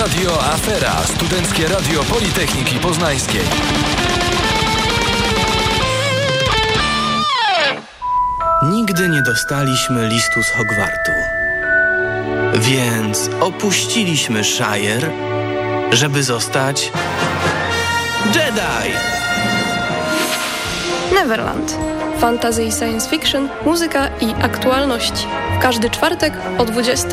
Radio Afera. Studenckie Radio Politechniki Poznańskiej. Nigdy nie dostaliśmy listu z Hogwartu. Więc opuściliśmy Shire, żeby zostać Jedi. Neverland. Fantasy i science fiction, muzyka i aktualności. W każdy czwartek o 20.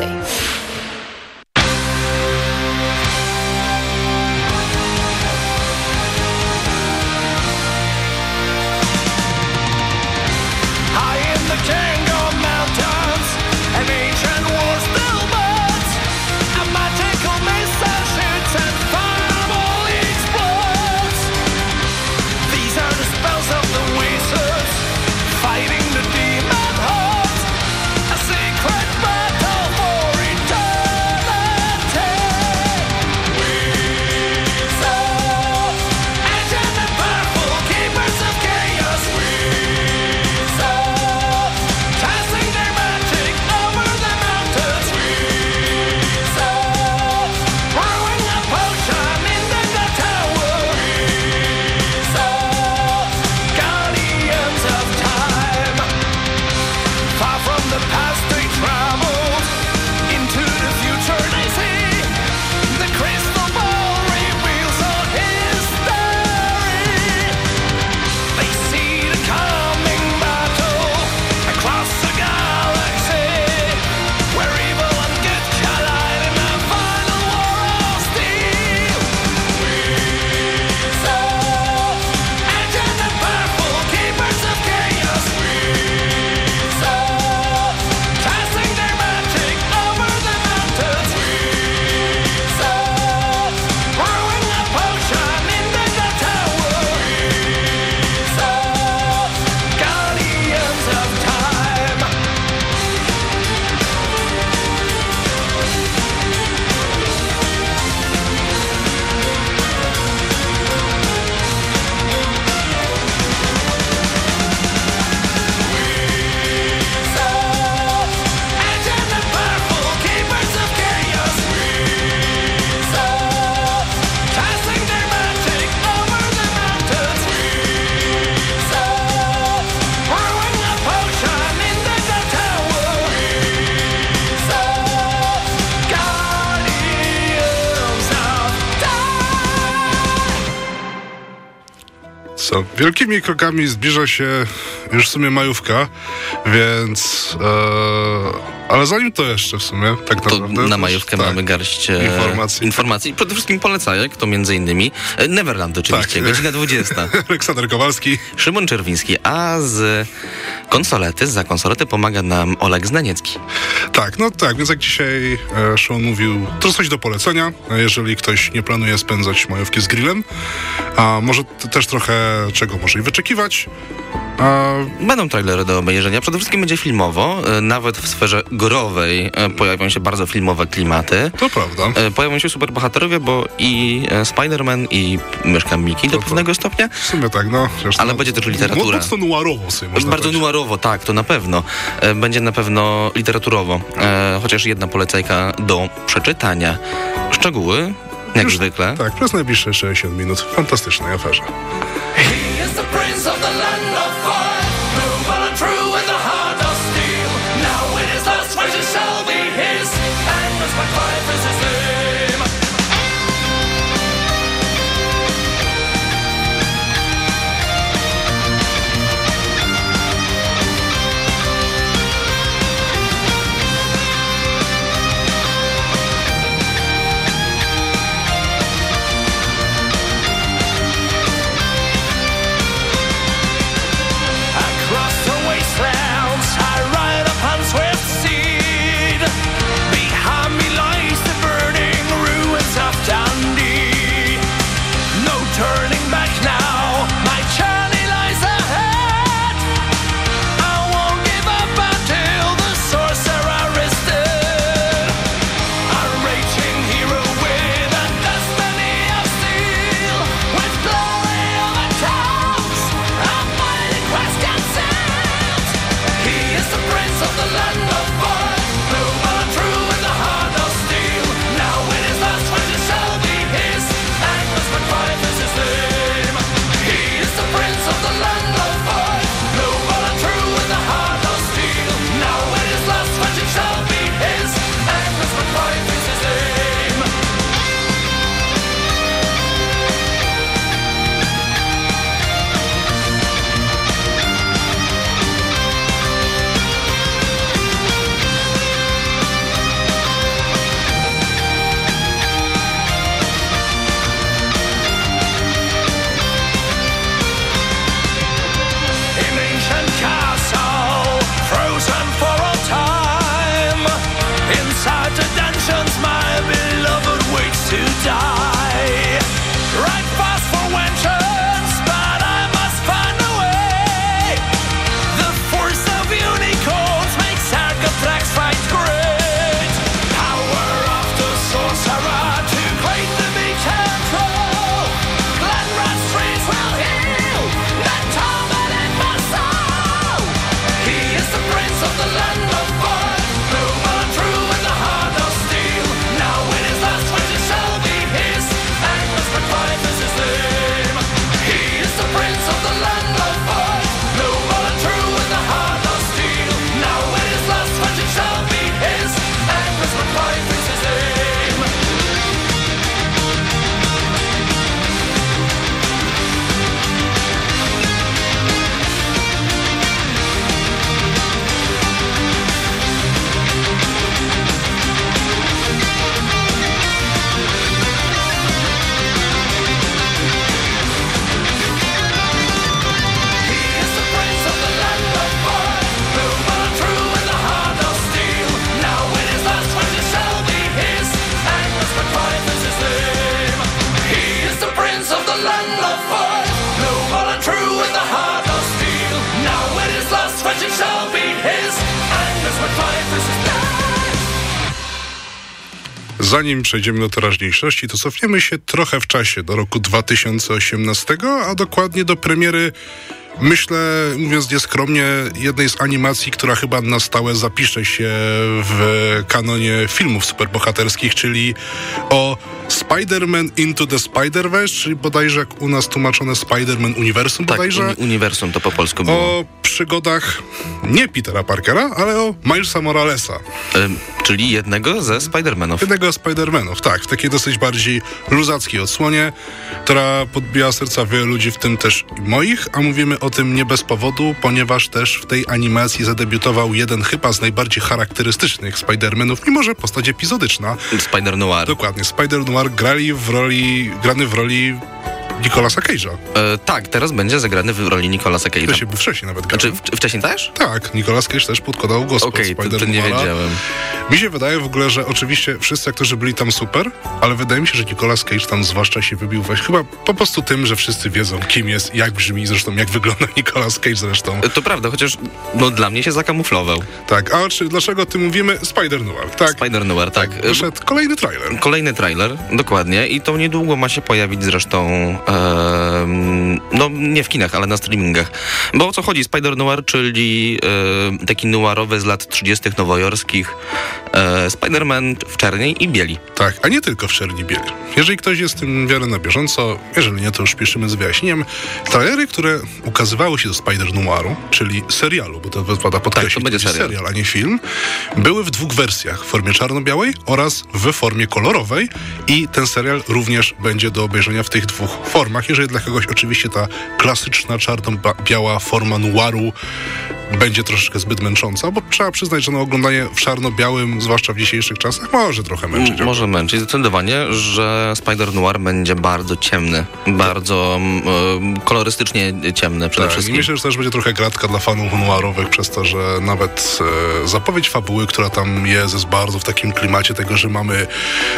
Wielkimi krokami zbliża się już w sumie majówka, więc. E, ale zanim to jeszcze w sumie, tak To naprawdę. na majówkę tak, mamy garść e, Informacji. informacji. Przede wszystkim polecajek, to między innymi e, Neverland oczywiście, Tak. godzina 20. Aleksander Kowalski. Szymon Czerwiński, a z konsolety, za konsoletę pomaga nam Oleg Znaniecki. Tak, no tak, więc jak dzisiaj e, Szymon mówił, to coś do polecenia, e, jeżeli ktoś nie planuje spędzać majówki z grillem, a może też trochę czego może i wyczekiwać. Będą trailery do obejrzenia. Przede wszystkim będzie filmowo. e, Nawet w sferze gorowej e, pojawią się bardzo filmowe klimaty. to prawda. E, Pojawią się superbohaterowie, bo i Spider-Man, i Myszka Miki do to- pewnego stopnia. W sumie tak, no. Zresztą, Ale będzie też literatura. Mocno noirowo sobie można Bardzo powiedzieć. nuarowo, tak, to na pewno. Będzie na pewno literaturowo. Chociaż jedna polecajka do przeczytania. Szczegóły, jak Już- zwykle. Tak, przez najbliższe 60 minut w fantastycznej aferze. He Zanim przejdziemy do teraźniejszości, to cofniemy się trochę w czasie, do roku 2018, a dokładnie do premiery, myślę, mówiąc nieskromnie, jednej z animacji, która chyba na stałe zapisze się w kanonie filmów superbohaterskich, czyli o Spider-Man Into the Spider-Verse, czyli bodajże jak u nas tłumaczone Spider-Man Uniwersum Tak, bodajże. uni- uniwersum to po polsku było. O przygodach nie Petera Parkera, ale o Milesa Moralesa. Ym, czyli jednego ze Spider-Manów. Jednego z Spider-Manów, tak, w takiej dosyć bardziej luzackiej odsłonie, która podbija serca wielu ludzi, w tym też i moich, a mówimy o tym nie bez powodu, ponieważ też w tej animacji zadebiutował jeden chyba z najbardziej charakterystycznych Spider-Manów, mimo że postać epizodyczna. Spider-Noir. Dokładnie, Spider-Noir grali w roli, grany w roli Nicolasa Cage'a. E, tak, teraz będzie zagrany w roli Nicolasa To Cage'a. się był wcześniej nawet grał. Znaczy, w, wcześniej też? Tak, Nicolas Cage też podkładał głos Okej, pod to, to nie wiedziałem. Mi się wydaje w ogóle, że oczywiście wszyscy aktorzy byli tam super, ale wydaje mi się, że Nicolas Cage tam zwłaszcza się wybił weź chyba po prostu tym, że wszyscy wiedzą kim jest, jak brzmi, zresztą jak wygląda Nicolas Cage zresztą. E, To prawda, chociaż no, dla mnie się zakamuflował. Tak, a czy, dlaczego o tym mówimy? Spider-Noir, tak? Spider-Noir, tak. E, Wyszedł kolejny trailer. Kolejny trailer, dokładnie, i to niedługo ma się pojawić zresztą, no nie w kinach, ale na streamingach. Bo o co chodzi? Spider-Noir, czyli e, taki noirowy z lat 30. nowojorskich e, Spider-Man w czerniej i bieli. Tak, a nie tylko w czerni bieli. Jeżeli ktoś jest tym w miarę na bieżąco, jeżeli nie, to już spieszymy z wyjaśnieniem. Trailery, które ukazywały się do Spider-Noiru, czyli serialu, bo to wypada podkreślić, Tak, to będzie serial. serial, a nie film, były w dwóch wersjach, w formie czarno-białej oraz w formie kolorowej i ten serial również będzie do obejrzenia w tych dwóch formach. Jeżeli dla kogoś oczywiście ta klasyczna czarno-biała forma noiru będzie troszeczkę zbyt męcząca, bo trzeba przyznać, że no, oglądanie w czarno-białym, zwłaszcza w dzisiejszych czasach, może trochę męczyć. Może męczyć zdecydowanie, że Spider-Noir będzie bardzo ciemny, bardzo e, kolorystycznie ciemny przede Tak, i wszystkim. myślę, że też będzie trochę gratka dla fanów noirowych przez to, że nawet e, zapowiedź fabuły, która tam jest, jest bardzo w takim klimacie tego, że mamy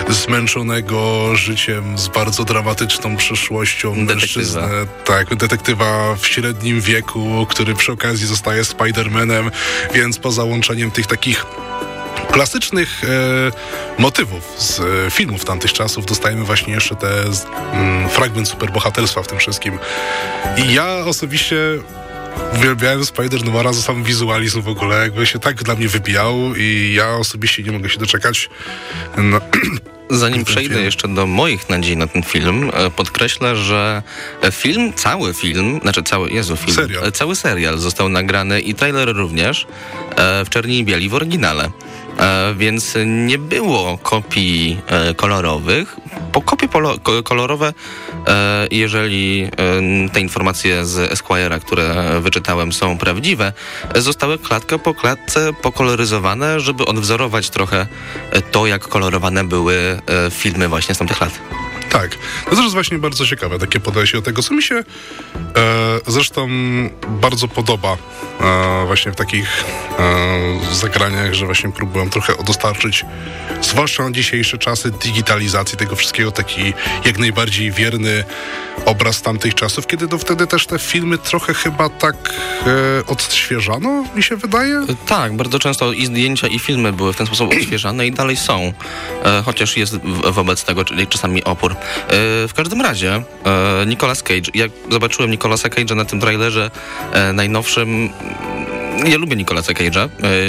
zmęczonego życiem z bardzo dramatyczną przyszłością Detektywa. mężczyznę, tak, detektywa w średnim wieku, który przy okazji zostaje Spider-Manem, więc po załączeniem tych takich klasycznych e, motywów z e, filmów tamtych czasów dostajemy właśnie jeszcze te z, mm, fragment superbohaterstwa w tym wszystkim. I ja osobiście uwielbiałem Spider-Noira za sam wizualizm w ogóle, jakby się tak dla mnie wybijał i ja osobiście nie mogę się doczekać Zanim przejdę film. jeszcze do moich nadziei na ten film, e, podkreślę, że film, cały film, znaczy cały, Jezu, film, Serial. e, cały serial został nagrany i trailer również e, w czerni i bieli w oryginale. E, Więc nie było kopii e, kolorowych. Kopie kolorowe, e, jeżeli e, te informacje z Esquire'a, które wyczytałem, są prawdziwe, zostały klatka po klatce pokoloryzowane, żeby odwzorować trochę e, to, jak kolorowane były filmy właśnie z tamtych lat. Tak, to też jest właśnie bardzo ciekawe takie podejście do tego, co mi się e, zresztą bardzo podoba e, właśnie w takich e, zagraniach, że właśnie próbują trochę dostarczyć, zwłaszcza na dzisiejsze czasy, digitalizacji tego wszystkiego, taki jak najbardziej wierny obraz tamtych czasów, kiedy to wtedy też te filmy trochę chyba tak e, odświeżano, mi się wydaje. Tak, bardzo często i zdjęcia, i filmy były w ten sposób odświeżane i dalej są. E, chociaż jest wobec tego czyli czasami opór. E, w każdym razie e, Nicolas Cage, jak zobaczyłem Nicolasa Cage'a na tym trailerze e, najnowszym, ja lubię Nicolasa Cage'a.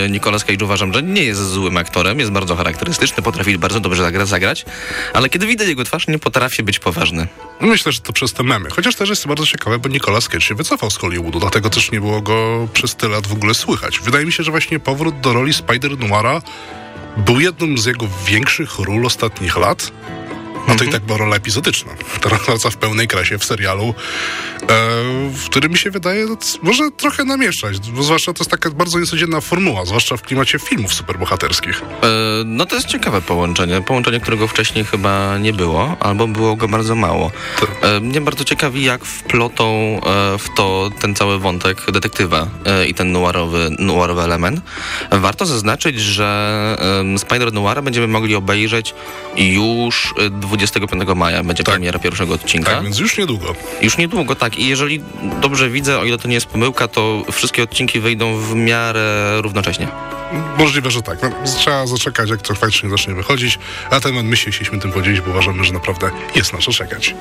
Nicolas Cage uważam, że nie jest złym aktorem, jest bardzo charakterystyczny, potrafi bardzo dobrze zagra, zagrać, ale kiedy widzę jego twarz, nie potrafi być poważny. Myślę, że to przez te memy. Chociaż też jest bardzo ciekawe, bo Nicolas Cage się wycofał z Hollywoodu, dlatego też nie było go przez tyle lat w ogóle słychać. Wydaje mi się, że właśnie powrót do roli Spider-Noira był jedną z jego większych ról ostatnich lat. No to i tak była rola epizodyczna. Teraz wraca w pełnej krasie w serialu, e, w którym mi się wydaje, może trochę namieszać. Bo zwłaszcza to jest taka bardzo niecodzienna formuła, zwłaszcza w klimacie filmów superbohaterskich. E, No to jest ciekawe połączenie. Połączenie, którego wcześniej chyba nie było, albo było go bardzo mało. E, Mnie bardzo ciekawi, jak wplotą e, w to ten cały wątek detektywa e, i ten noirowy, noirowy element. Warto zaznaczyć, że Spider Noira będziemy mogli obejrzeć już e, 25 maja. Będzie premiera pierwszego odcinka. Tak, więc już niedługo. Już niedługo, tak. I jeżeli dobrze widzę, o ile to nie jest pomyłka, to wszystkie odcinki wyjdą w miarę równocześnie. Możliwe, że tak. No, trzeba zaczekać, jak to faktycznie zacznie wychodzić. A ten moment my się chcieliśmy tym podzielić, bo uważamy, że naprawdę jest na co czekać.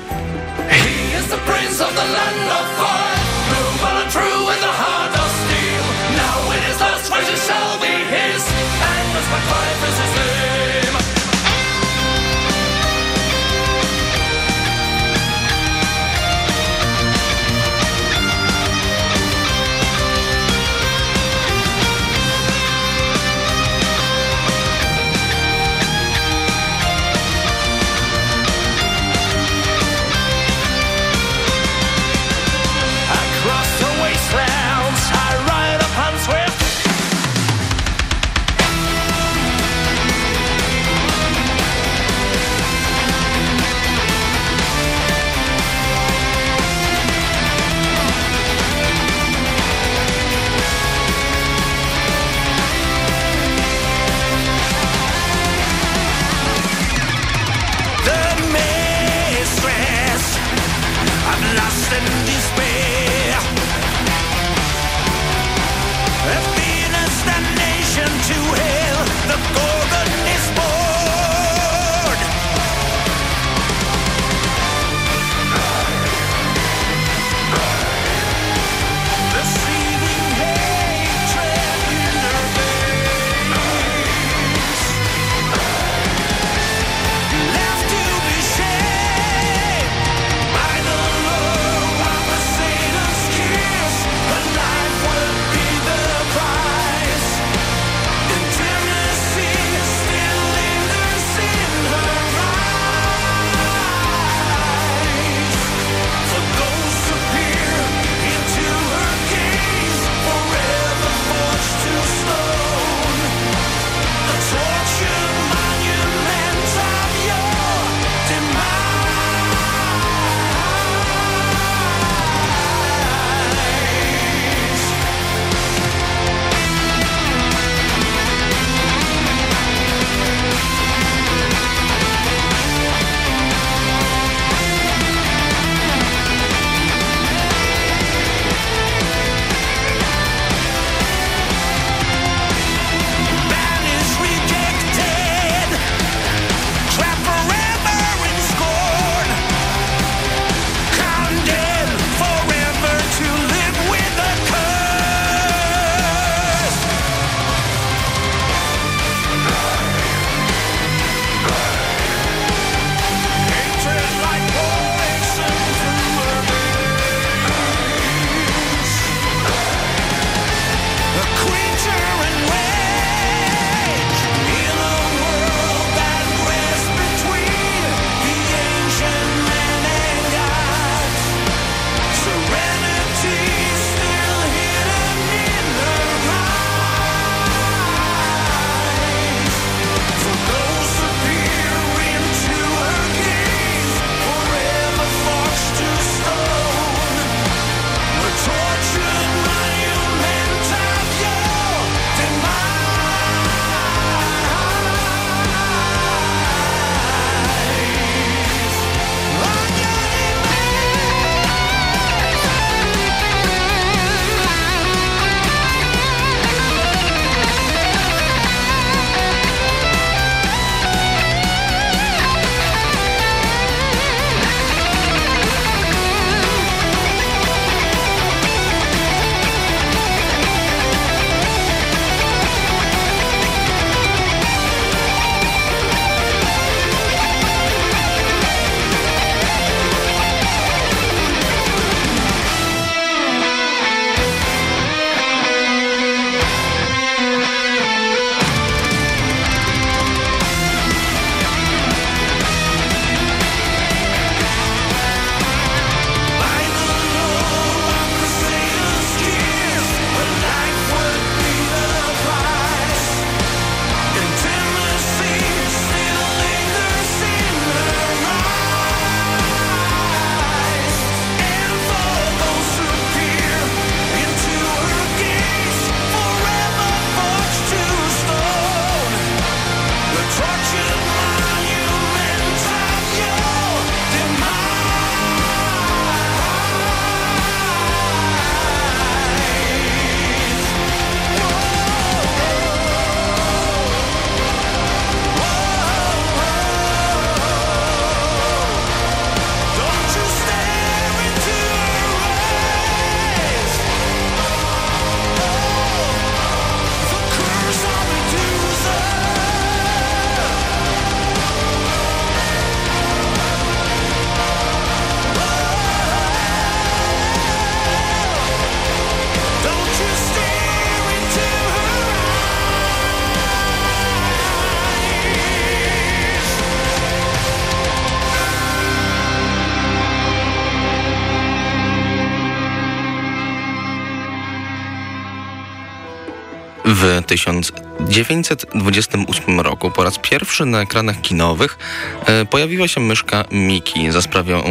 1928 roku po raz pierwszy na ekranach kinowych e, pojawiła się myszka Mickey za sprawą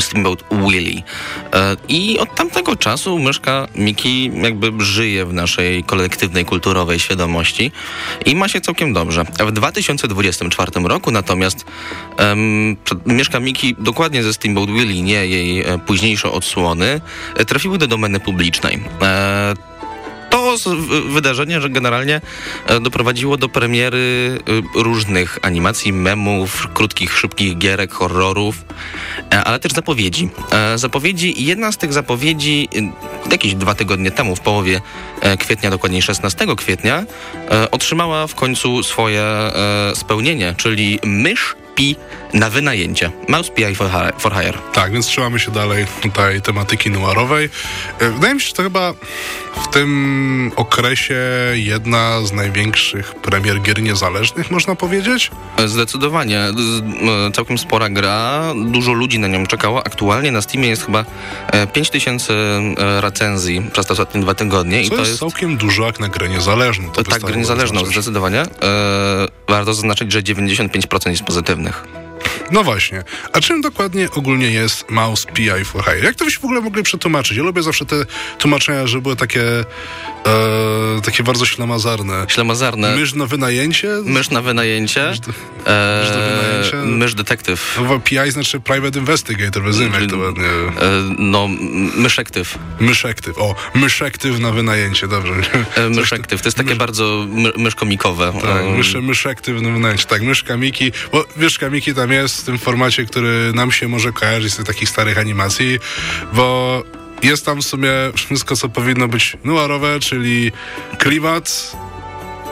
Steamboat Willie. E, I od tamtego czasu myszka Mickey jakby żyje w naszej kolektywnej kulturowej świadomości i ma się całkiem dobrze. W 2024 roku natomiast przed- myszka Mickey dokładnie ze Steamboat Willie, nie jej e, późniejsze odsłony, trafiły do domeny publicznej. E, wydarzenie, że generalnie e, doprowadziło do premiery e, różnych animacji, memów, krótkich, szybkich gierek, horrorów, e, ale też zapowiedzi. Zapowiedzi, jedna z tych zapowiedzi jakieś dwa tygodnie temu, w połowie kwietnia, dokładniej 16 kwietnia, otrzymała w końcu swoje spełnienie, czyli mysz Pi na wynajęcie. Mouse Pi for hire. Tak, więc trzymamy się dalej tej tematyki noirowej. E, Wydaje mi się, że to chyba w tym okresie jedna z największych premier gier niezależnych, można powiedzieć. Zdecydowanie. Całkiem spora gra. Dużo ludzi na nią czekało. Aktualnie na Steamie jest chyba e, 5000 e, recenzji przez te ostatnie dwa tygodnie. Co I to jest, jest całkiem dużo jak na grę niezależną. To tak, grę niezależną, zdecydowanie. E, warto zaznaczyć, że 95% jest No właśnie. A czym dokładnie ogólnie jest Mouse PI for Hire? Jak to byście w ogóle mogli przetłumaczyć? Ja lubię zawsze te tłumaczenia, że były takie e, takie bardzo ślamazarne. Ślamazarne. Mysz na wynajęcie? Mysz na wynajęcie. Mysz do- e, mysz do wynajęcia. mysz detektyw. No, PI znaczy Private Investigator, rozumiemy jak to ładnie. E, no, myszektyw. Myszektyw. O, myszektyw na wynajęcie, dobrze. E, myszektyw. To jest takie bardzo my, myszkomikowe. Tak, E, mysz, myszektyw na wynajęcie. Tak, myszka Miki, bo myszka Miki tam jest w tym formacie, który nam się może kojarzyć z tych takich starych animacji, bo jest tam w sumie wszystko, co powinno być noirowe, czyli klimat,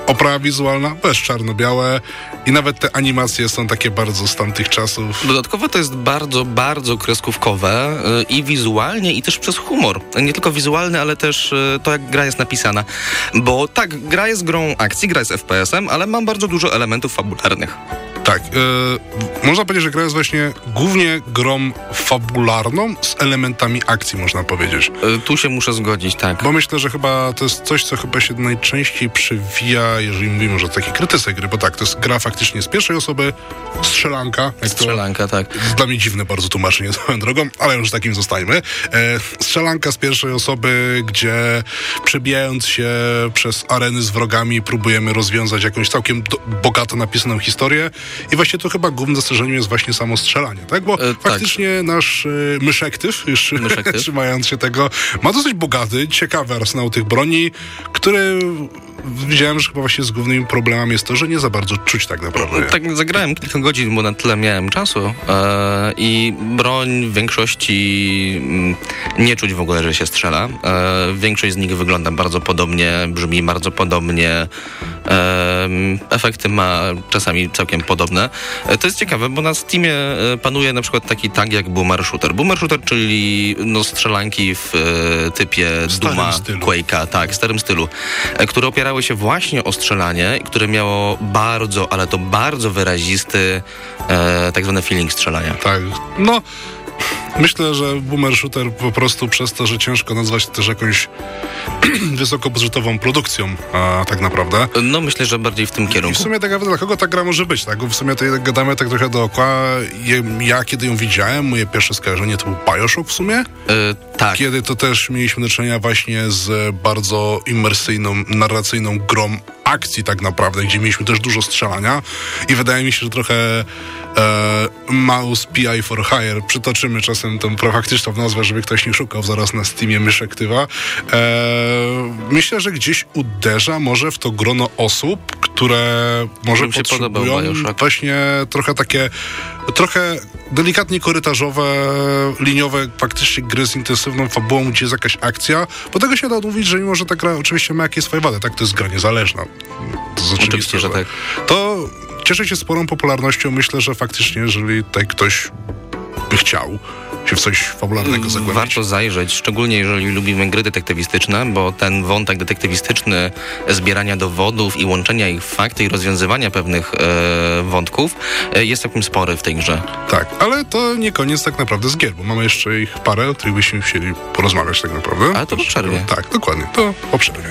oprawa wizualna, bez czarno-białe i nawet te animacje są takie bardzo z tamtych czasów. Dodatkowo to jest bardzo, bardzo kreskówkowe y, i wizualnie, i też przez humor. Nie tylko wizualny, ale też y, to, jak gra jest napisana. Bo tak, gra jest grą akcji, gra jest FPS-em, ale ma bardzo dużo elementów fabularnych. Tak, e, można powiedzieć, że gra jest właśnie głównie grą fabularną z elementami akcji, można powiedzieć. Y, Tu się muszę zgodzić, tak. Bo myślę, że chyba to jest coś, co chyba się najczęściej przewija, jeżeli mówimy, że taki krytyce gry, bo tak, to jest gra faktycznie z pierwszej osoby, strzelanka. To- Strzelanka, tak. to jest dla mnie dziwne bardzo tłumaczenie swoją drogą, ale już takim zostajmy. E, strzelanka z pierwszej osoby, gdzie przebijając się przez areny z wrogami próbujemy rozwiązać jakąś całkiem do, bogato napisaną historię i właśnie to chyba głównym zastrzeżeniem jest właśnie samo strzelanie, tak? Bo E, tak. faktycznie nasz e, myszektyw, już Myszektyw. trzymając się tego, ma dosyć bogaty, ciekawy arsenał tych broni, który widziałem, że chyba właśnie z głównymi problemami jest to, że nie za bardzo czuć tak naprawdę. Tak, zagrałem kilka godzin, bo na tyle miałem czasu e, i broń w większości mm, nie czuć w ogóle, że się strzela. E, większość z nich wygląda bardzo podobnie, brzmi bardzo podobnie. E, efekty ma czasami całkiem podobne. E, to jest ciekawe, bo na Steamie e, panuje na przykład taki tag jak Boomer Shooter. Boomer Shooter, czyli no, strzelanki w e, typie Duma. Quake'a, tak, w starym stylu, e, które opierały się właśnie o strzelanie, które miało bardzo, ale to bardzo wyrazisty e, tak zwany feeling strzelania. Tak, no myślę, że Boomer Shooter po prostu przez to, że ciężko nazwać to też jakąś wysokobudżetową produkcją, a tak naprawdę. No myślę, że bardziej w tym I w kierunku. sumie tak naprawdę dla kogo ta gra może być, tak? Bo w sumie tak gadamy tak trochę dookoła. Ja kiedy ją widziałem, moje pierwsze skojarzenie to był Bioshock w sumie, E, tak, kiedy to też mieliśmy do czynienia właśnie z bardzo imersyjną, narracyjną grą akcji tak naprawdę, gdzie mieliśmy też dużo strzelania i wydaje mi się, że trochę e, Mouse PI for Hire, przytoczymy czasem tą profaktyczną nazwę, żeby ktoś nie szukał zaraz na Steamie myszektywa. E, myślę, że gdzieś uderza może w to grono osób, które może się potrzebują właśnie trochę takie, trochę delikatnie korytarzowe, liniowe, faktycznie gry z intensywną fabułą, gdzie jest jakaś akcja, bo tego się da odmówić, że mimo, że ta gra oczywiście ma jakieś swoje wady, tak, to jest gra niezależna. To jest oczywiste, że tak. To cieszy się sporą popularnością, myślę, że faktycznie, jeżeli tutaj ktoś by chciał się w coś fabularnego zagłębić. Warto zajrzeć, szczególnie jeżeli lubimy gry detektywistyczne, bo ten wątek detektywistyczny zbierania dowodów i łączenia ich w fakty i rozwiązywania pewnych e, wątków e, jest całkiem spory w tej grze. Tak, ale to nie koniec tak naprawdę z gier, bo mamy jeszcze ich parę, o których byśmy chcieli porozmawiać tak naprawdę. Ale to po przerwie. Tak, dokładnie, to po przerwie.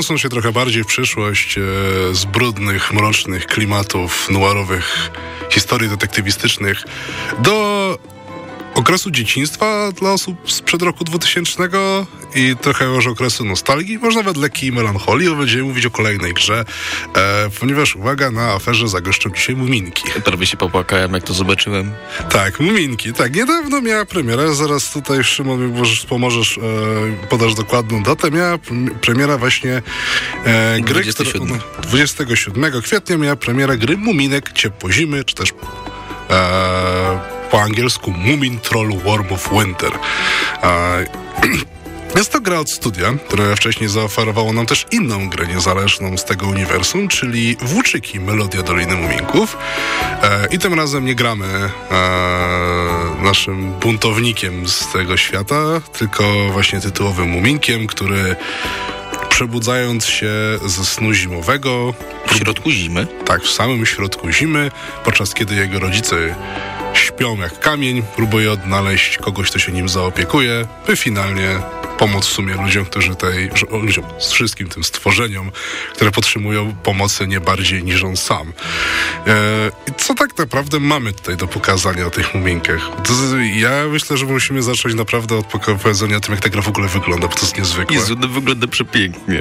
Przenosząc się trochę bardziej w przyszłość e, z brudnych, mrocznych klimatów noirowych, historii detektywistycznych do okresu dzieciństwa dla osób sprzed roku 2000 i trochę już okresu nostalgii, może nawet lekkiej melancholii, bo będziemy mówić o kolejnej grze, e, ponieważ uwaga, na aferze zagoszczą dzisiaj Muminki. Prawie się popłakałem, jak to zobaczyłem. Tak, Muminki, tak, niedawno miała premierę, zaraz tutaj Szymon mi możesz, pomożesz, e, podasz dokładną datę, miała pr- premiera właśnie e, gry, 27. Która, 27 kwietnia miała premiera gry Muminek Ciepło Zimy, czy też e, po angielsku Mumin Troll Worm of Winter. E, Jest to gra od studia, które wcześniej zaoferowało nam też inną grę niezależną z tego uniwersum, czyli Włóczyki Melodia Doliny Muminków. E, I tym razem nie gramy e, naszym buntownikiem z tego świata, tylko właśnie tytułowym Muminkiem, który przebudzając się ze snu zimowego, W środku zimy. tak, w samym środku zimy, podczas kiedy jego rodzice śpią jak kamień, próbuje odnaleźć kogoś, kto się nim zaopiekuje, by finalnie pomóc w sumie ludziom, którzy tej, ludziom, z wszystkim tym stworzeniom, które potrzebują pomocy nie bardziej niż on sam. E, I co tak naprawdę mamy tutaj do pokazania o tych z- ja myślę, że musimy zacząć naprawdę od powiedzenia o tym, jak ta gra w ogóle wygląda, bo to jest niezwykłe. Jezu, to wygląda przepięknie.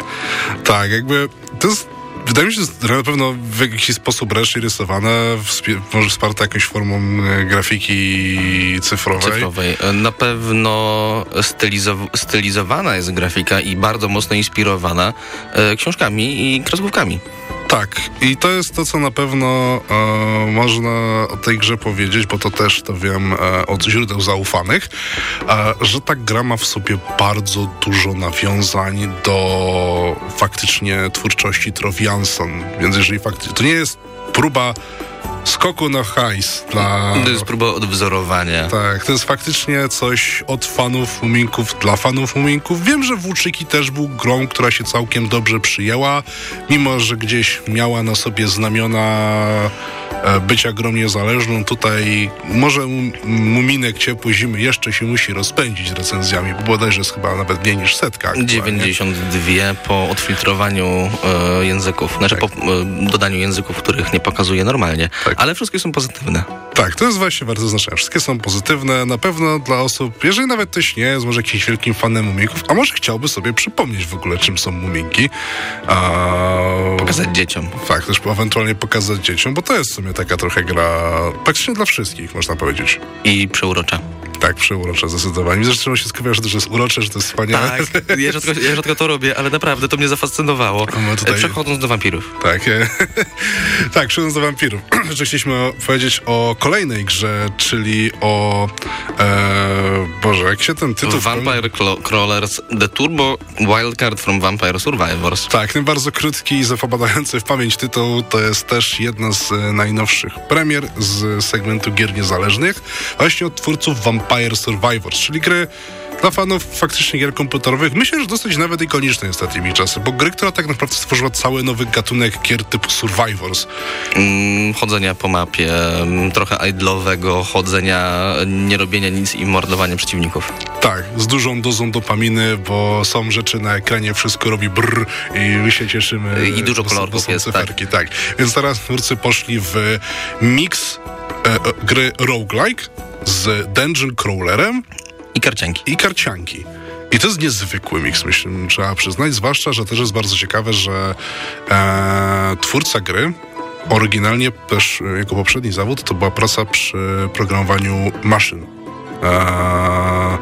Tak, jakby to jest Wydaje mi się, że na pewno w jakiś sposób reszty rysowane, może wsparte jakąś formą e, grafiki cyfrowej. cyfrowej. Na pewno stylizow- stylizowana jest grafika i bardzo mocno inspirowana e, książkami i kreskówkami. Tak, i to jest to, co na pewno e, można o tej grze powiedzieć, bo to też to wiem e, od źródeł zaufanych, e, że ta gra ma w sobie bardzo dużo nawiązań do faktycznie twórczości Trove Jansson. Więc jeżeli faktycznie to nie jest próba skoku na hajs dla... To jest próba odwzorowania. Tak, to jest faktycznie coś od fanów Muminków dla fanów Muminków. Wiem, że Włóczyki też był grą, która się całkiem dobrze przyjęła, mimo że gdzieś miała na sobie znamiona e, bycia grą niezależną. Tutaj może Mum- Muminek Ciepły Zimy jeszcze się musi rozpędzić recenzjami, bo bodajże jest chyba nawet mniej niż setka. aktualnie. 92 po odfiltrowaniu e, języków, znaczy Tak. po e, dodaniu języków, których nie pokazuje normalnie, Tak. ale wszystkie są pozytywne. Tak, to jest właśnie bardzo znaczne. Wszystkie są pozytywne. Na pewno dla osób, jeżeli nawet ktoś nie jest może jakimś wielkim fanem muminków, a może chciałby sobie przypomnieć w ogóle, czym są muminki. A... Pokazać dzieciom. Tak, też ewentualnie pokazać dzieciom, bo to jest w sumie taka trochę gra praktycznie dla wszystkich, można powiedzieć. I przeurocza. Tak, przeurocza zdecydowanie. Zresztą się skupiasz, że to jest urocze, że to jest wspaniałe. Tak, ja rzadko, ja rzadko to robię, ale naprawdę to mnie zafascynowało. A my tutaj- Przechodząc do wampirów. Tak, tak, przechodząc do wampirów. Jeszcze chcieliśmy powiedzieć o kolejnej grze, czyli o... E, Boże, jak się ten tytuł... Vampire Crawlers The Turbo Wildcard from Vampire Survivors. Tak, ten bardzo krótki i zapopadający w pamięć tytuł to jest też jedna z e, najnowszych premier z segmentu gier niezależnych, właśnie od twórców Vampire Survivors, czyli gry dla fanów faktycznie gier komputerowych. Myślę, że dosyć nawet ikoniczne jest na tymi czasy, bo gry, która tak naprawdę stworzyła cały nowy gatunek gier typu Survivors. Mm, chodzenia po mapie, mm, trochę idlowego chodzenia, nie robienia nic i mordowania przeciwników. Tak, z dużą dozą dopaminy, bo są rzeczy na ekranie, wszystko robi brr i my się cieszymy. I dużo bo kolorków bo są jest, cyferki, tak. Więc teraz twórcy poszli w miks e, e, gry roguelike z dungeon crawlerem I karcianki. i karcianki. I to jest niezwykły miks, myślę, trzeba przyznać, zwłaszcza, że też jest bardzo ciekawe, że e, twórca gry oryginalnie też jako poprzedni zawód to była praca przy programowaniu maszyn. E,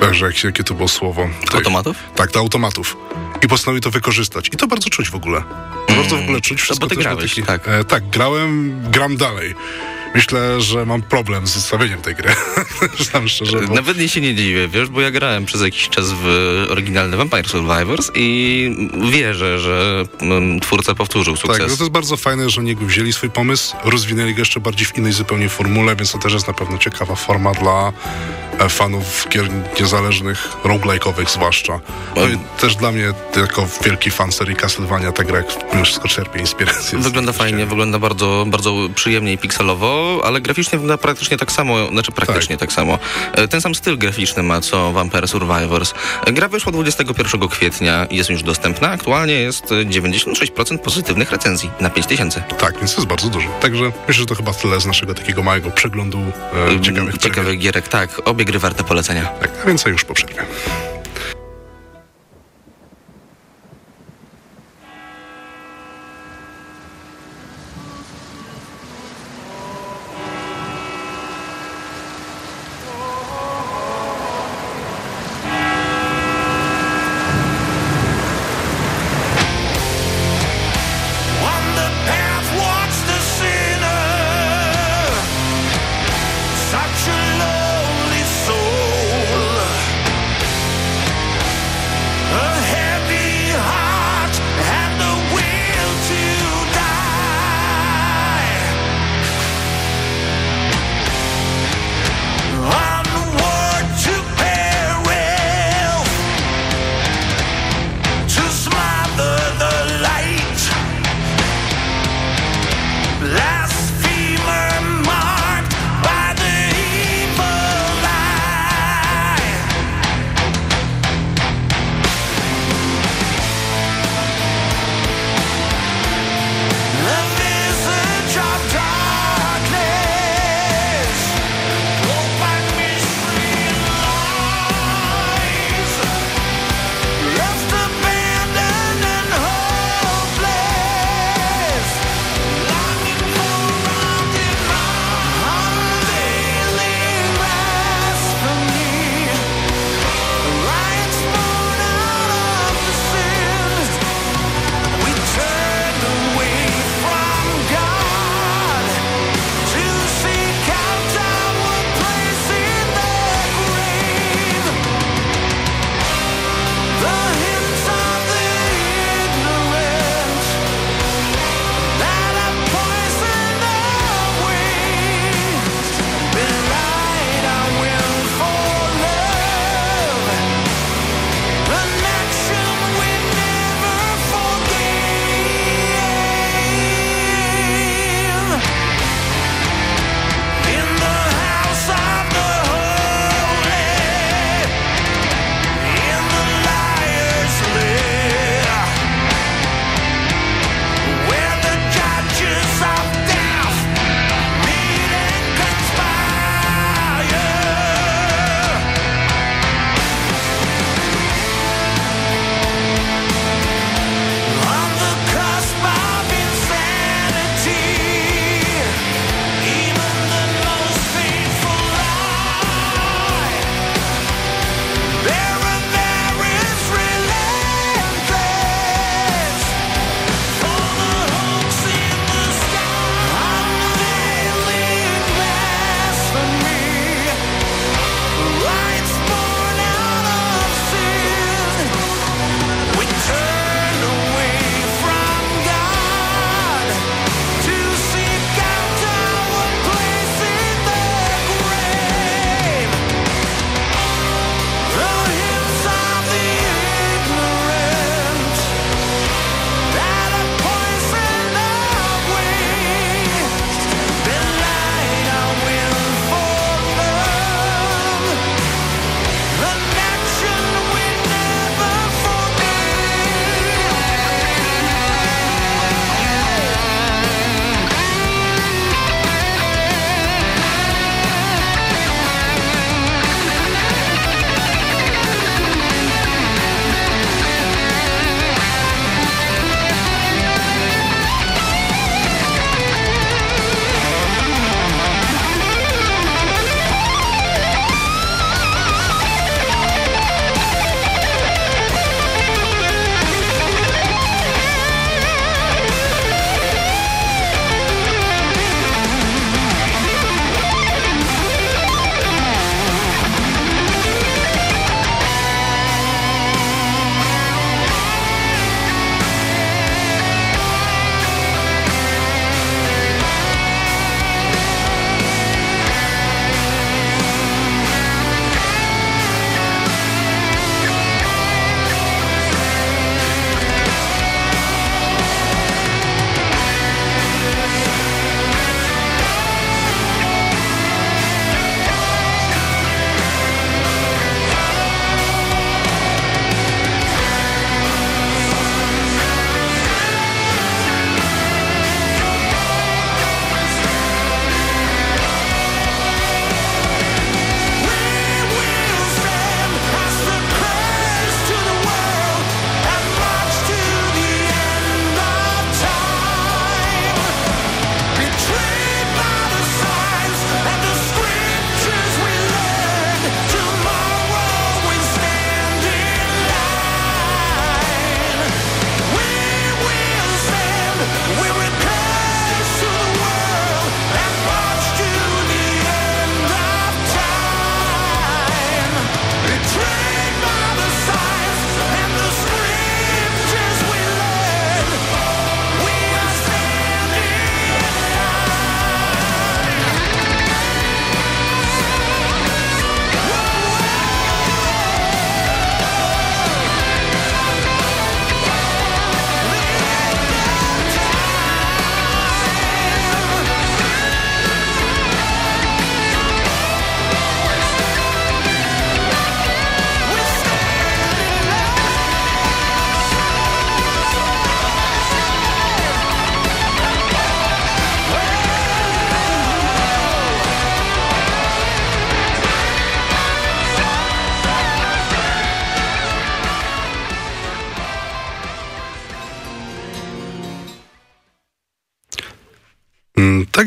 Boże, jak, jakie to było słowo? Tych- Automatów? Tak, do automatów. I postanowił to wykorzystać. I to bardzo czuć w ogóle. Bardzo w ogóle czuć wszystko. bo ty grałeś, takich- tak. E, tak, grałem, gram dalej. Myślę, że mam problem z zostawieniem tej gry. Znam szczerze. Bo... Nawet nie się nie dziwię, wiesz, bo ja grałem przez jakiś czas w oryginalny Vampire Survivors i wierzę, że mm, twórca powtórzył sukces. Tak, no to jest bardzo fajne, że oni wzięli swój pomysł, rozwinęli go jeszcze bardziej w innej zupełnie formule, więc to też jest na pewno ciekawa forma dla e, fanów gier niezależnych, roguelike'owych zwłaszcza. No i też dla mnie, jako wielki fan serii Castlevania, ta gra mimo wszystko czerpie inspirację. Wygląda fajnie, wygląda bardzo, bardzo przyjemnie i pikselowo, ale graficznie wygląda praktycznie tak samo, znaczy praktycznie tak, samo. E, Ten sam styl graficzny ma co Vampire Survivors. E, Gra wyszła 21 kwietnia i jest już dostępna. Aktualnie jest e, 96% pozytywnych recenzji na 5000. Tak, więc to jest bardzo dużo. Także myślę, że to chyba tyle z naszego takiego małego przeglądu e, ciekawych premier. Ciekawych gierek, tak. Obie gry warte polecenia. Tak, a więcej już po przerwie.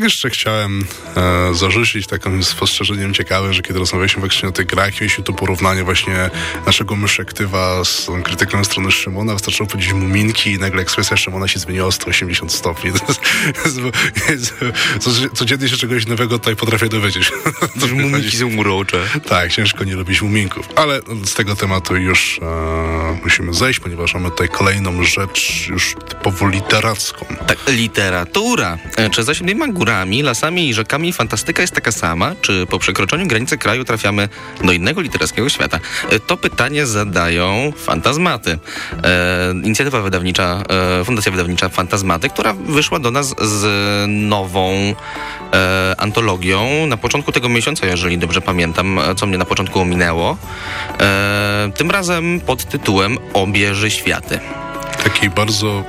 Tak jeszcze chciałem e, zarzucić takim spostrzeżeniem ciekawym, że kiedy rozmawialiśmy właśnie o tych grach, mieliśmy tu porównanie właśnie naszego myszektywa z tą krytyką strony Szymona, wystarczyło powiedzieć muminki i nagle ekspresja Szymona się zmieniła o 180 stopni. To jest, jest, jest, codziennie się czegoś nowego tutaj potrafię dowiedzieć. To Muminki są urocze. tak, ciężko nie lubić muminków. Ale z tego tematu już e, musimy zejść, ponieważ mamy tutaj kolejną rzecz już typowo literacką. Tak, literatura. E, Czy za siedmioma górami, lasami i rzekami fantastyka jest taka sama? Czy po przekroczeniu granicy kraju trafiamy do innego literackiego świata? E, To pytanie zadają Fantazmaty. E, inicjatywa wydawnicza, e, Fundacja Wydawnicza Fantazmaty, która wyszła do nas z nową e, antologią na początku tego miesiąca, jeżeli dobrze pamiętam, co mnie na początku ominęło. E, tym razem pod tytułem Obieży światy. Takiej bardzo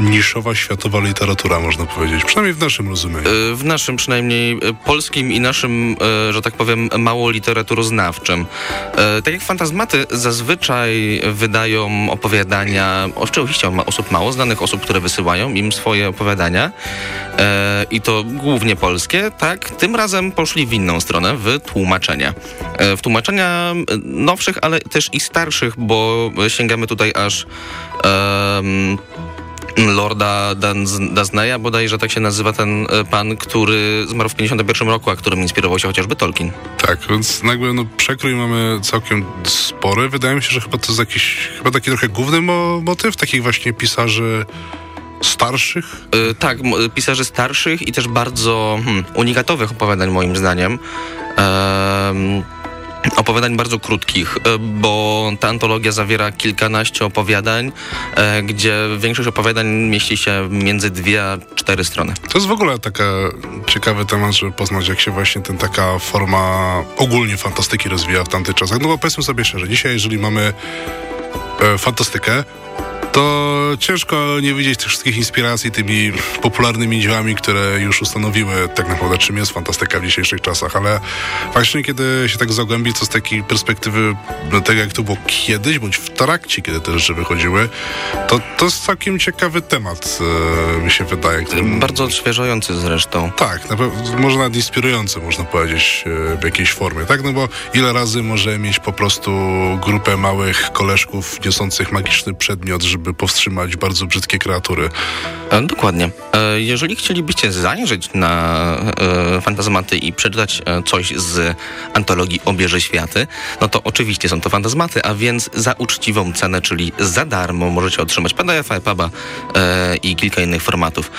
niszowa światowa literatura, można powiedzieć. Przynajmniej w naszym rozumieniu. Y, w naszym przynajmniej y, polskim i naszym, y, że tak powiem, mało literaturoznawczym. Tak jak fantazmaty zazwyczaj wydają opowiadania, oczywiście osób mało znanych, osób, które wysyłają im swoje opowiadania i to głównie polskie, tak, tym razem poszli w inną stronę, w tłumaczenia. W tłumaczenia nowszych, ale też i starszych, bo sięgamy tutaj aż em, Lorda Dasneya, bodajże tak się nazywa ten e, pan, który zmarł w 51 roku, a którym inspirował się chociażby Tolkien. Tak, więc jakby no, przekrój mamy całkiem spory. Wydaje mi się, że chyba to jest jakiś, chyba taki trochę główny mo motyw takich właśnie pisarzy starszych. E, tak, pisarzy starszych i też bardzo hmm, unikatowych opowiadań moim zdaniem. Em, Opowiadań bardzo krótkich, e, bo ta antologia zawiera kilkanaście opowiadań, e, gdzie większość opowiadań mieści się między dwie a cztery strony. To jest w ogóle taka ciekawy temat, żeby poznać, jak się właśnie ten taka forma ogólnie fantastyki rozwija w tamtych czasach. No bo powiedzmy sobie szczerze, dzisiaj jeżeli mamy e, fantastykę, to ciężko nie widzieć tych wszystkich inspiracji tymi popularnymi dziełami, które już ustanowiły tak naprawdę, czym jest fantastyka w dzisiejszych czasach, ale właśnie kiedy się tak zagłębi, to z takiej perspektywy no, tego, jak to było kiedyś, bądź w trakcie, kiedy te rzeczy wychodziły, to to jest całkiem ciekawy temat, e, mi się wydaje. którym- Bardzo odświeżający zresztą. tak, na pewno, może nawet inspirujący, można powiedzieć, e, w jakiejś formie, tak? No bo ile razy może mieć po prostu grupę małych koleżków niosących magiczny przedmiot, żeby powstrzymać bardzo brzydkie kreatury. E, Dokładnie. E, Jeżeli chcielibyście zajrzeć na e, fantazmaty i przeczytać coś z antologii Obierze Światy, no to oczywiście są to fantazmaty, a więc za uczciwą cenę, czyli za darmo możecie otrzymać PDF-a, i kilka innych formatów.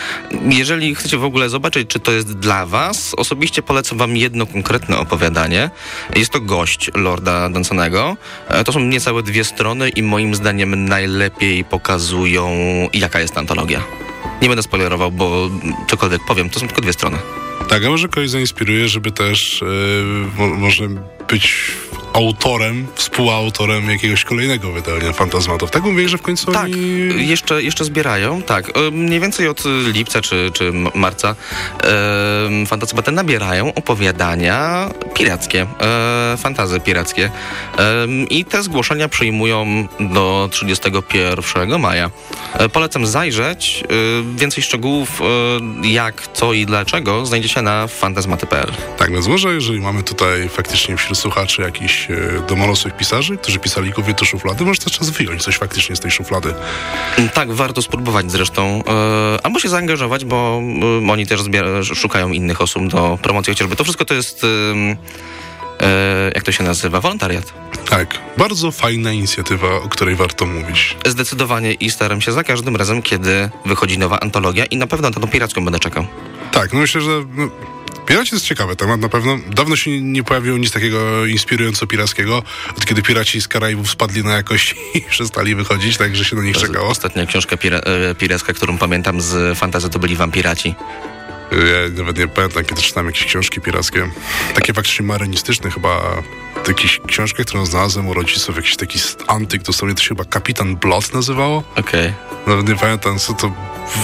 Jeżeli chcecie w ogóle zobaczyć, czy to jest dla was, osobiście polecam wam jedno konkretne opowiadanie. Jest to Gość Lorda Dansonego. To są niecałe dwie strony i moim zdaniem najlepiej pokazują, jaka jest antologia. Nie będę spoilerował, bo cokolwiek powiem, to są tylko dwie strony. Tak, a może kogoś zainspiruje, żeby też mo, może być autorem, współautorem jakiegoś kolejnego wydania Fantazmatów. Tak mówię, że w końcu Tak, oni... jeszcze, jeszcze zbierają, tak. E, Mniej więcej od e, lipca czy, czy marca e, Fantazmaty nabierają opowiadania pirackie, e, fantazy pirackie. E, I te zgłoszenia przyjmują do 31 maja. E, polecam zajrzeć. Więcej szczegółów, jak, co i dlaczego znajdziecie na fantazmaty.pl. Tak, więc może jeżeli mamy tutaj faktycznie wśród słuchaczy jakichś domorosłych pisarzy, którzy pisali kobiety szuflady, może też czas wyjąć coś faktycznie z tej szuflady. Tak, warto spróbować zresztą. E, albo się zaangażować, bo oni też szukają innych osób do promocji chociażby. To wszystko to jest, e, jak to się nazywa, wolontariat. Tak, bardzo fajna inicjatywa, o której warto mówić. Zdecydowanie i staram się za każdym razem, kiedy wychodzi nowa antologia i na pewno na tą piracką będę czekał. Tak, no myślę, że no, piraci to jest ciekawy temat na pewno. Dawno się nie pojawiło nic takiego inspirująco pirackiego, od kiedy piraci z Karaibów spadli na jakość i przestali wychodzić, także się na nich czekało. Ostatnia książka pira, e, piracka, którą pamiętam z fantazy, to byli wampiraci. Ja nawet nie pamiętam, kiedy czytałem jakieś książki pirackie. Takie faktycznie marynistyczne chyba. Jakieś książkę, którą znalazłem u rodziców, jakiś taki antyk, dosłownie to się chyba Kapitan Blot nazywało. Okej. Nawet nie pamiętam, co to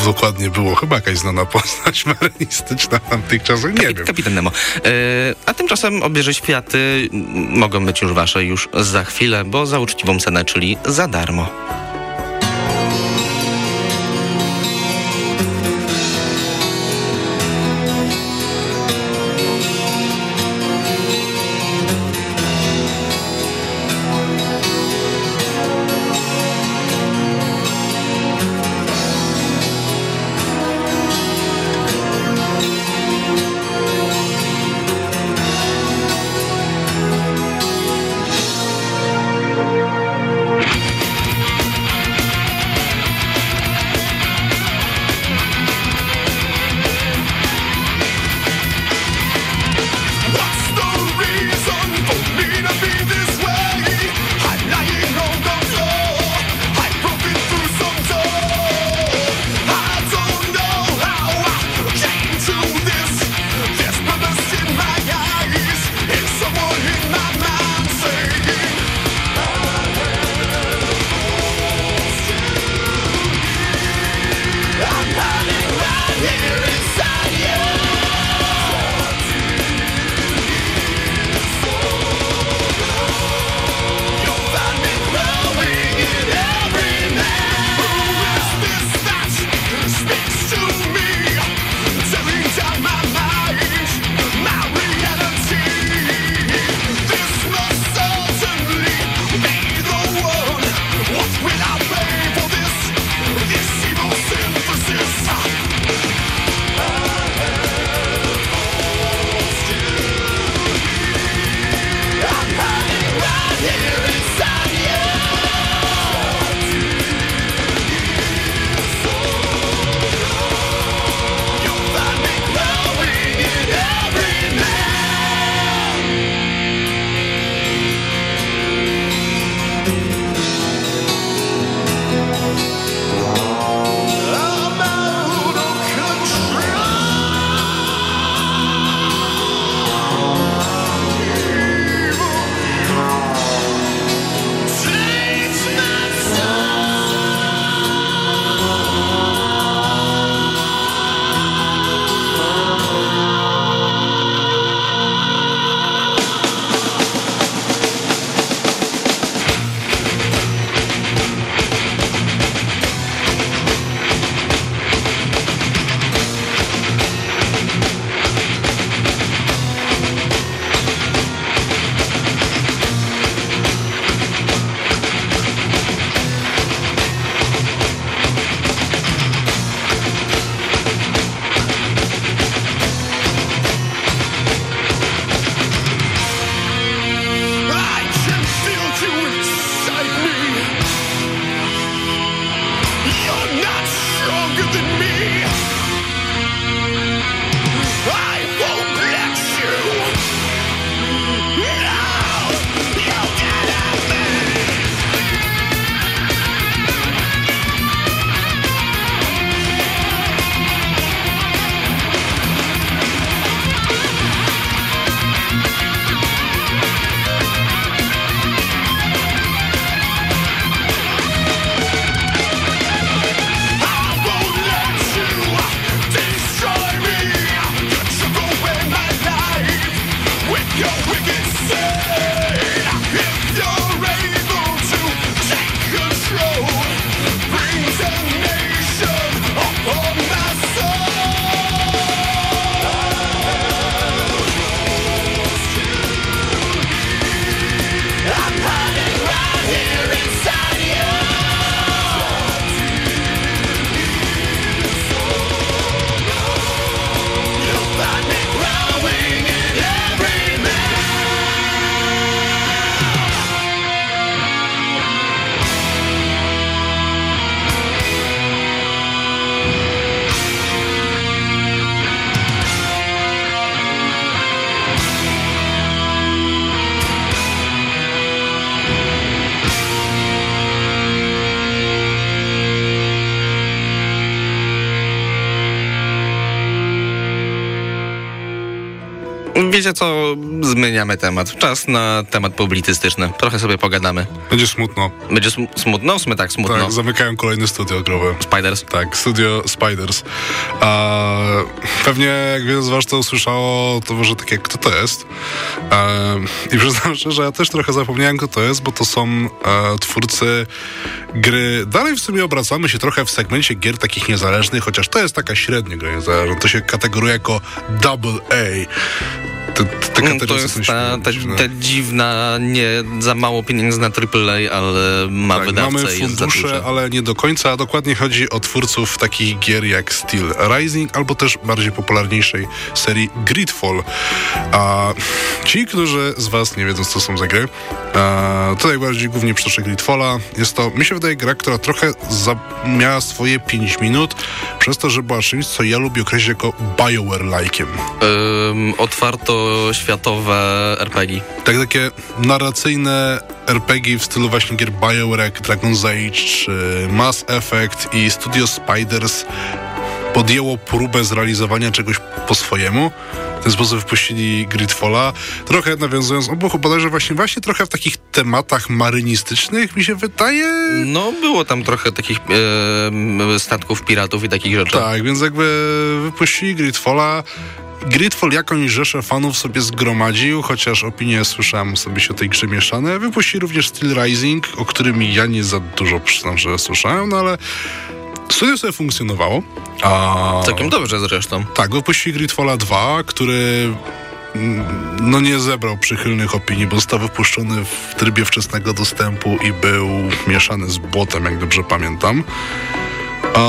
dokładnie było. Chyba jakaś znana postać marynistyczna w tamtych czasach. Nie wiem. Kapitan Nemo. E, a tymczasem obierze światy mogą być już wasze już za chwilę, bo za uczciwą cenę, czyli za darmo. Wiecie co, zmieniamy temat. Czas na temat publicystyczny. Trochę sobie pogadamy. Będzie smutno. Będzie sm- smutno? Sumie tak, smutno. Tak, zamykają kolejne studio growe. Spiders. Tak, studio Spiders. A, pewnie jak wiele z was to usłyszało, to może takie, kto to jest? A, I przyznam szczerze, że ja też trochę zapomniałem, kto to jest, bo to są e, twórcy gry. Dalej w sumie obracamy się trochę w segmencie gier takich niezależnych, chociaż to jest taka średnia gra niezależna. To się kategoruje jako double A. Te, te, Mm, To jest ta, ta, dziwne. ta dziwna, nie za mało pieniędzy na AAA, ale ma Tak, wydawcę mamy fundusze, ale nie do końca. A dokładnie chodzi o twórców takich gier jak Steel Rising, albo też bardziej popularniejszej serii Gridfall. A ci, którzy z was nie wiedzą, co są za gry, a, to najbardziej głównie przytoczę Gridfalla. Jest to, mi się wydaje, gra, która trochę za, miała swoje 5 minut, przez to, że była czymś, co ja lubię określić jako BioWare-like'iem. Ym, otwarto-światowe RPG. Tak, takie narracyjne RPG w stylu właśnie gier BioWare, jak Dragon's Age, czy Mass Effect i Studio Spiders podjęło próbę zrealizowania czegoś po swojemu. W ten sposób wypuścili Gridfalla. Trochę nawiązując, obu bodajże właśnie, właśnie trochę w takich tematach marynistycznych, mi się wydaje. No, było tam trochę takich e, statków piratów i takich rzeczy. Tak, więc jakby wypuścili Gridfalla. Gridfall jakąś rzeszę fanów sobie zgromadził, chociaż opinie słyszałem sobie się o tej grze mieszane. Wypuścili również Steel Rising, o którym ja nie za dużo przyznam, że słyszałem, no ale studio sobie funkcjonowało. A... Całkiem dobrze zresztą. Tak, wypuścili Gridfalla 2, który mm, no nie zebrał przychylnych opinii, bo został wypuszczony w trybie wczesnego dostępu i był mieszany z błotem, jak dobrze pamiętam. A,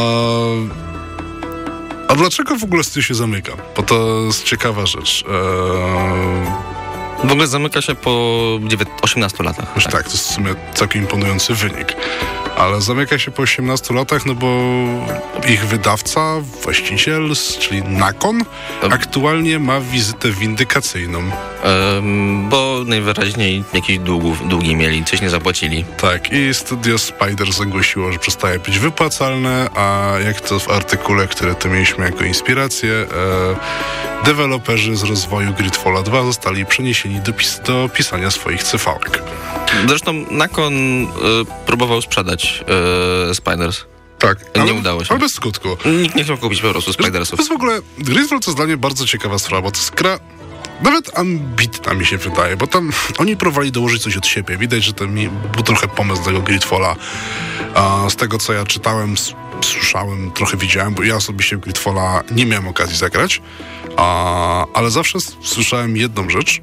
a dlaczego w ogóle studio się zamyka? Bo to jest ciekawa rzecz. Eee, W ogóle zamyka się po dziewię- 18 latach. już tak, to jest w sumie całkiem imponujący wynik. Ale zamyka się po 18 latach, no bo ich wydawca, właściciel, czyli Nakon, aktualnie ma wizytę windykacyjną. Ym, bo najwyraźniej jakiś długów, długi mieli, coś nie zapłacili. Tak, i studio Spider zagłosiło, że przestaje być wypłacalne, a jak to w artykule, który tu mieliśmy jako inspirację, e, deweloperzy z rozwoju Gridfalla 2 zostali przeniesieni do, pis- do pisania swoich cyfałek. Zresztą Nakon y, próbował sprzedać y, Spiders. Tak, Nie ale, udało się. Ale bez skutku. Nikt nie chciał kupić po prostu To Spidersów. jest w ogóle, Gridfall to mnie bardzo ciekawa sprawa, bo to jest gra nawet ambitna mi się wydaje, bo tam oni próbowali dołożyć coś od siebie. Widać, że to mi był trochę pomysł tego Gridfalla. Z tego, co ja czytałem, słyszałem, trochę widziałem, bo ja osobiście Gridfalla nie miałem okazji zagrać, ale zawsze słyszałem jedną rzecz,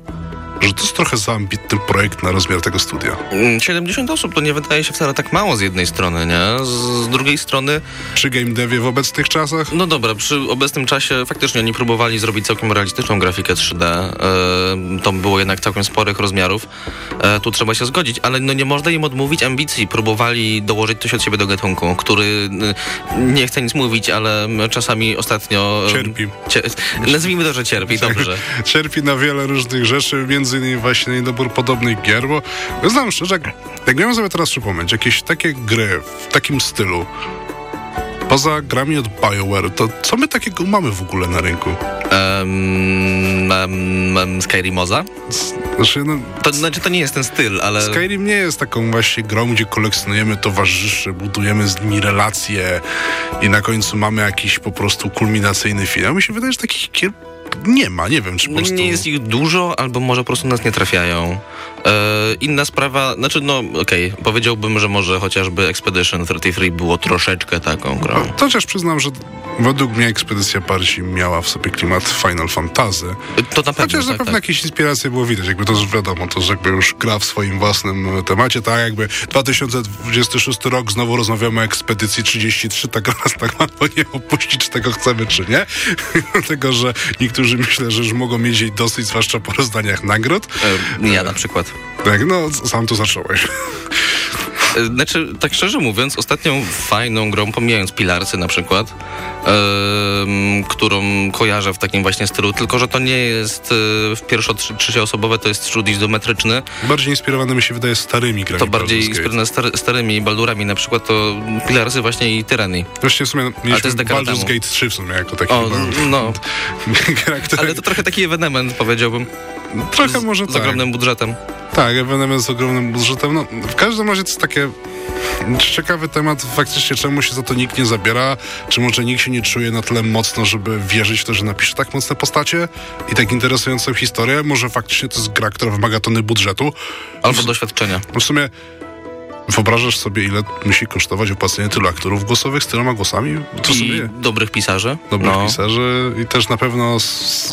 że to jest trochę za ambitny projekt na rozmiar tego studia. Mm, 70 osób to nie wydaje się wcale tak mało z jednej strony, nie? Z, drugiej strony, Przy game devie w obecnych czasach no dobra, przy obecnym czasie faktycznie oni próbowali zrobić całkiem realistyczną grafikę 3D. E, to było jednak całkiem sporych rozmiarów. E, tu trzeba się zgodzić, ale no nie można im odmówić ambicji. Próbowali dołożyć coś od siebie do gatunku, który nie chcę nic mówić, ale czasami ostatnio... Cierpi. Cie, nazwijmy to, że cierpi, dobrze. cierpi na wiele różnych rzeczy, między innymi właśnie niedobór podobnych gier, bo ja znam szczerze, jak, jak miałem sobie teraz przypomnieć, jakieś takie gry w takim stylu, poza grami od BioWare, to co my takiego mamy w ogóle na rynku? Um, um, um, Skyrimoza? Znaczy, no, To znaczy, to nie jest ten styl, ale... Skyrim nie jest taką właśnie grą, gdzie kolekcjonujemy towarzyszy, budujemy z nimi relacje i na końcu mamy jakiś po prostu kulminacyjny finał. Mi się wydaje, że takich gier nie ma, nie wiem, czy po No, prostu... nie jest ich dużo, albo może po prostu nas nie trafiają. E, inna sprawa, znaczy no okej, powiedziałbym, że może chociażby Expedition 33 było troszeczkę taką grą. No, chociaż przyznam, że według mnie Ekspedycja bardziej miała w sobie klimat Final Fantasy. To na pewno, Chociaż na tak, pewno tak. jakieś inspiracje było widać, jakby to już wiadomo, to jakby już gra w swoim własnym temacie, tak jakby 2026 rok znowu rozmawiamy o Ekspedycji 33, tak raz tak łatwo nie opuścić, czy tego chcemy, czy nie. Dlatego, że niektórzy myślę, że już mogą mieć jej dosyć, zwłaszcza po rozdaniach nagród. E, ja na przykład. Tak, no sam to zacząłeś. E, Znaczy, tak szczerze mówiąc, ostatnią fajną grą, pomijając Pilarsy na przykład, em, którą kojarzę w takim właśnie stylu, tylko że to nie jest e, w pierwszo trzy- trzecioosobowe, to jest rzut izometryczny, Bardziej inspirowany mi się wydaje starymi grami. to bardziej inspirowane stary, starymi Baldurami, na przykład to Pilarsy właśnie i Tyranny. Właśnie w sumie mieliśmy Baldur's. Gate 3 w sumie jako taki O, chyba no, gra, ale to trochę taki ewenement, powiedziałbym, trochę może z tak. ogromnym budżetem. Tak, ewenement z ogromnym budżetem. No, w każdym razie to jest takie ciekawy temat faktycznie, czemu się za to nikt nie zabiera, czy może nikt się nie czuje na tyle mocno, żeby wierzyć w to, że napisze tak mocne postacie i tak interesującą historię. Może faktycznie to jest gra, która wymaga tony budżetu. Albo doświadczenia. No w sumie wyobrażasz sobie, ile musi kosztować opłacenie tylu aktorów głosowych z tyloma głosami? To I sobie dobrych pisarzy. dobrych no. pisarzy i też na pewno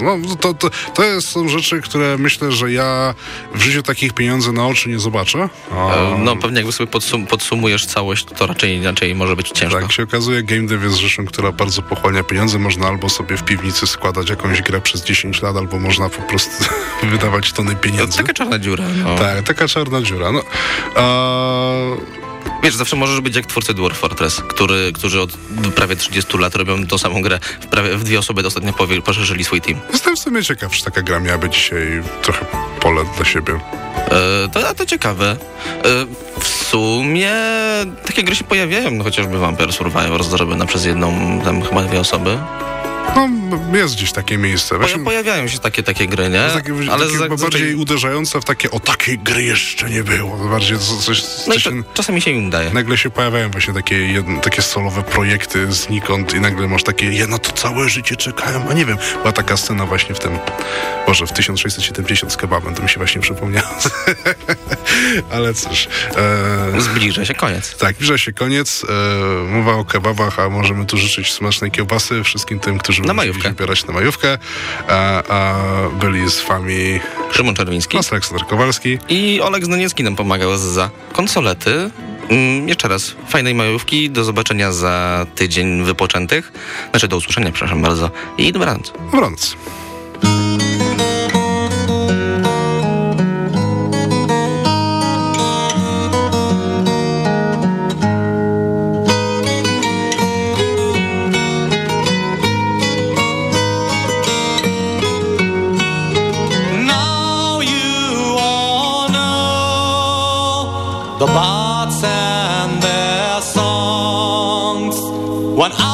no, to, to, to jest, są rzeczy, które myślę, że ja w życiu takich pieniędzy na oczy nie zobaczę. A, E, No pewnie jakby sobie podsum podsumujesz całość, to raczej inaczej może być ciężko. tak się okazuje, game dev jest rzeczą, która bardzo pochłania pieniądze. Można albo sobie w piwnicy składać jakąś grę przez 10 lat, albo można po prostu wydawać tony pieniędzy. Taka czarna dziura. No. Tak, taka czarna dziura. No, a, Wiesz, zawsze możesz być jak twórcy Dwarf Fortress, który, którzy od prawie 30 lat robią tą samą grę. W, prawie, w dwie osoby ostatnio poszerzyli swój team. jestem w sumie ciekaw, czy taka gra miałaby dzisiaj trochę pole dla siebie. E, to, to ciekawe. E, w sumie takie gry się pojawiają, no, chociażby Vampire Survivor zrobione przez jedną, tam chyba dwie osoby. No, jest gdzieś takie miejsce. Właśnie- pojawiają się takie, takie gry, nie? Takie, Ale takie zazwyczaj- bardziej uderzające w takie, o takiej gry jeszcze nie było. Bardziej co- coś, No coś to, in- czasami się im udaje. Nagle się pojawiają właśnie takie, jedno, takie solowe projekty znikąd i nagle masz takie, ja na to całe życie czekałem, a nie wiem, była taka scena właśnie w tym, może w 1670 z kebabem, to mi się właśnie przypomniało. Ale cóż, e, Zbliża się koniec. tak, zbliża się koniec, e, mowa o kebabach, a możemy tu życzyć smacznej kiełbasy wszystkim tym, którzy Na będą majówkę. wybierać na majówkę, a, a byli z wami Szymon Czerwiński. Nas Aleksander Kowalski. I Olek Znoniecki nam pomagał za konsolety. Mm, jeszcze raz, fajnej majówki, do zobaczenia za tydzień wypoczętych. Znaczy do usłyszenia, przepraszam bardzo. I dobranoc. Dobranoc. When I